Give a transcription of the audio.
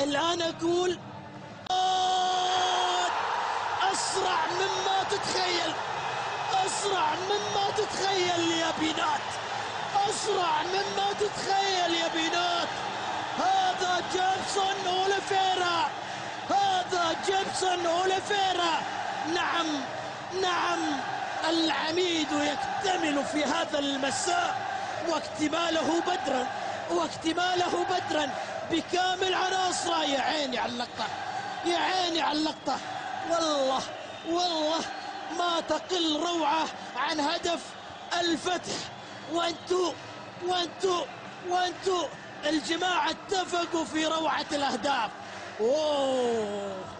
الآن أقول أسرع مما تتخيل أسرع مما تتخيل يا بينات! أسرع مما تتخيل يا بينات! هذا جيبسون أوليفيرا! هذا جيبسون أوليفيرا! نعم نعم العميد يكتمل في هذا المساء واكتماله بدرا. واكتماله بدرا بكامل عناصره. يا عيني على اللقطة يا عيني على اللقطة. والله والله ما تقل روعة عن هدف الفتح. وانتو وانتو وانتو. الجماعة اتفقوا في روعة الأهداف. أوه.